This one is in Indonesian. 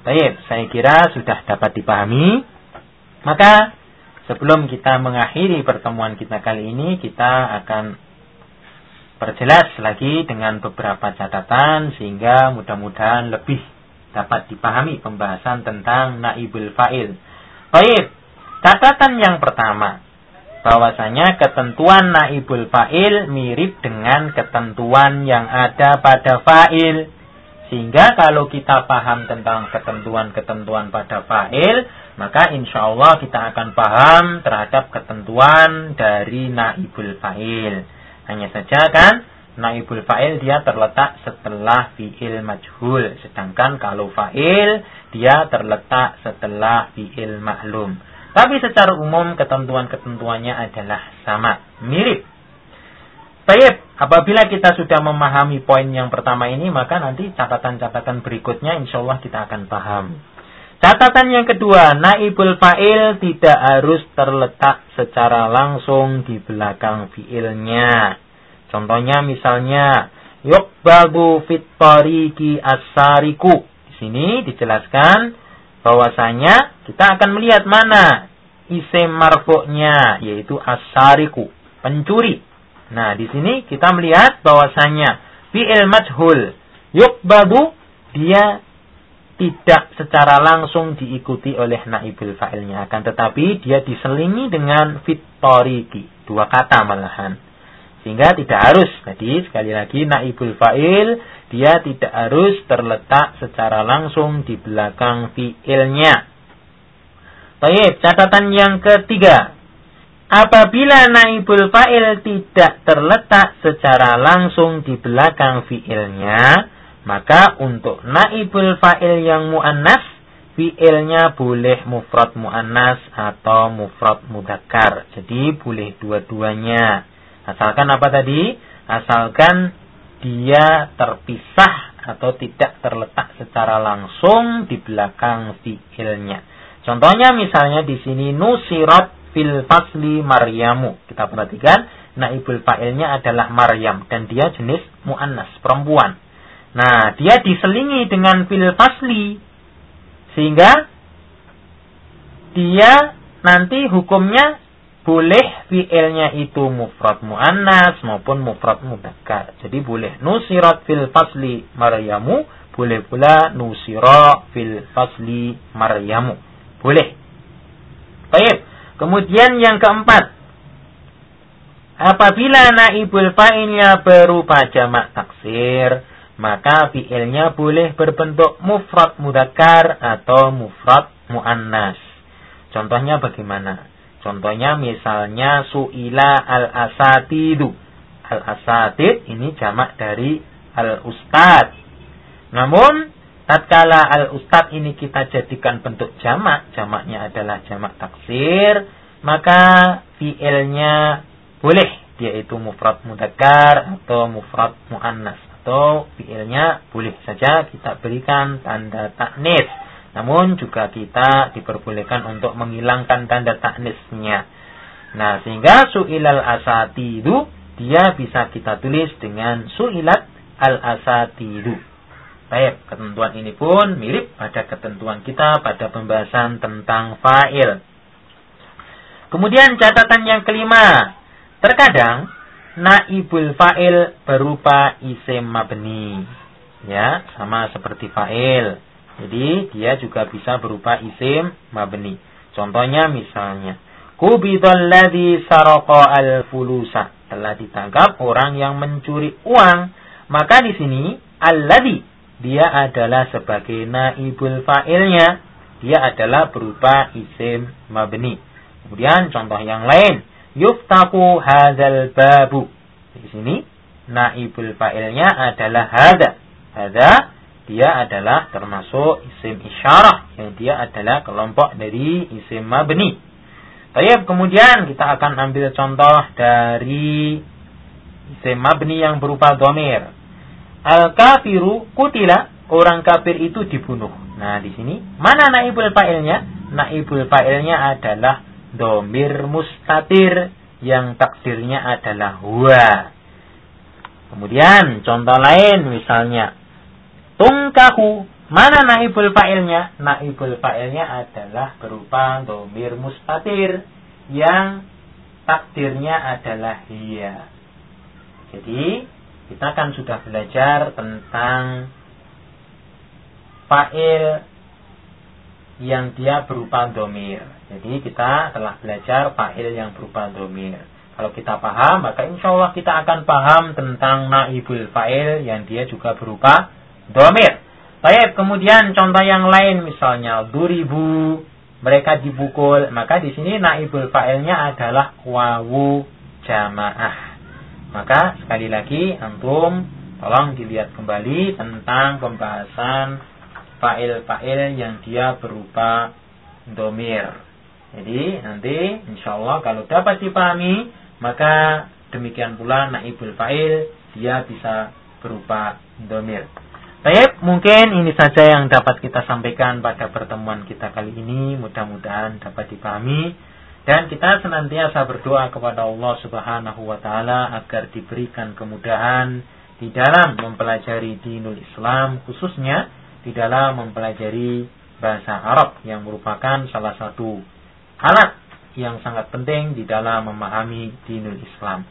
Baik, saya kira sudah dapat dipahami. Maka sebelum kita mengakhiri pertemuan kita kali ini, kita akan perjelas lagi dengan beberapa catatan sehingga mudah-mudahan lebih dapat dipahami pembahasan tentang naibul fa'il. Baik, catatan yang pertama bahwasanya ketentuan naibul fa'il mirip dengan ketentuan yang ada pada fa'il. Sehingga kalau kita paham tentang ketentuan-ketentuan pada fa'il, maka insya Allah kita akan paham terhadap ketentuan dari naibul fa'il. Hanya saja kan, naibul fa'il dia terletak setelah fi'il majhul. Sedangkan kalau fa'il, dia terletak setelah fi'il maklum. Tapi secara umum ketentuan-ketentuannya adalah sama, mirip. Baik, apabila kita sudah memahami poin yang pertama ini, maka nanti catatan-catatan berikutnya insya Allah kita akan paham. Catatan yang kedua, naibul fa'il tidak harus terletak secara langsung di belakang fi'ilnya. Contohnya misalnya, yukbabu fit asariku. Di sini dijelaskan bahwasanya kita akan melihat mana isim marfu'nya, yaitu asariku, pencuri. Nah, di sini kita melihat bahwasanya fi'il majhul yukbabu dia tidak secara langsung diikuti oleh naibul fa'ilnya. Akan tetapi dia diselingi dengan fitoriki dua kata malahan. Sehingga tidak harus jadi sekali lagi naibul fa'il dia tidak harus terletak secara langsung di belakang fi'ilnya. Baik, catatan yang ketiga Apabila naibul fa'il tidak terletak secara langsung di belakang fi'ilnya, maka untuk naibul fa'il yang mu'annas, fi'ilnya boleh mufrad mu'annas atau mufrad mudakar. Jadi boleh dua-duanya. Asalkan apa tadi? Asalkan dia terpisah atau tidak terletak secara langsung di belakang fi'ilnya. Contohnya misalnya di sini nusirat fil fasli Maryamu. Kita perhatikan naibul fa'ilnya adalah Maryam dan dia jenis muannas, perempuan. Nah, dia diselingi dengan fil fasli sehingga dia nanti hukumnya boleh fi'ilnya itu mufrad muannas maupun mufrad mudzakkar. Jadi boleh nusirat fil fasli Maryamu, boleh pula nusira fil fasli Maryamu. Boleh. Baik. Kemudian yang keempat, apabila naibul fa'ilnya berupa jamak taksir, maka fi'ilnya boleh berbentuk mufrad mudakar atau mufrad muannas. Contohnya bagaimana? Contohnya misalnya su'ila al-asatidu. Al-asatid ini jamak dari al-ustad. Namun tatkala al ustad ini kita jadikan bentuk jamak, jamaknya adalah jamak taksir, maka fiilnya boleh yaitu mufrad mudakar atau mufrad muannas atau fiilnya boleh saja kita berikan tanda taknis. Namun juga kita diperbolehkan untuk menghilangkan tanda taknisnya. Nah, sehingga su'ilal asatidu dia bisa kita tulis dengan su'ilat al asatidu. Baik, ketentuan ini pun mirip pada ketentuan kita pada pembahasan tentang fa'il. Kemudian catatan yang kelima, terkadang naibul fa'il berupa isim mabni. Ya, sama seperti fa'il. Jadi dia juga bisa berupa isim mabni. Contohnya misalnya, Kubidul ladhi saroko al-fulusa. Telah ditangkap orang yang mencuri uang. Maka di sini, al-ladhi dia adalah sebagai naibul fa'ilnya. Dia adalah berupa isim mabni. Kemudian contoh yang lain. Yuftaku hazal babu. Di sini naibul fa'ilnya adalah hada. Hada dia adalah termasuk isim isyarah. Yang dia adalah kelompok dari isim mabni. Baik, kemudian kita akan ambil contoh dari isim mabni yang berupa domir al-kafiru kutila, orang kafir itu dibunuh. Nah, di sini mana naibul fa'ilnya? Naibul fa'ilnya adalah domir mustatir yang takdirnya adalah huwa. Kemudian contoh lain misalnya tungkahu Mana naibul fa'ilnya? Naibul fa'ilnya adalah berupa domir mustatir yang takdirnya adalah hiya. Jadi, kita kan sudah belajar tentang fa'il yang dia berupa domir. Jadi kita telah belajar fa'il yang berupa domir. Kalau kita paham, maka insya Allah kita akan paham tentang naibul fa'il yang dia juga berupa domir. Baik, kemudian contoh yang lain misalnya duribu, mereka dibukul, maka di sini naibul fa'ilnya adalah wawu jamaah. Maka sekali lagi antum tolong dilihat kembali tentang pembahasan fa'il-fa'il yang dia berupa domir. Jadi nanti insya Allah kalau dapat dipahami maka demikian pula naibul fa'il dia bisa berupa domir. Baik, mungkin ini saja yang dapat kita sampaikan pada pertemuan kita kali ini. Mudah-mudahan dapat dipahami dan kita senantiasa berdoa kepada Allah Subhanahu wa taala agar diberikan kemudahan di dalam mempelajari dinul Islam khususnya di dalam mempelajari bahasa Arab yang merupakan salah satu alat yang sangat penting di dalam memahami dinul Islam.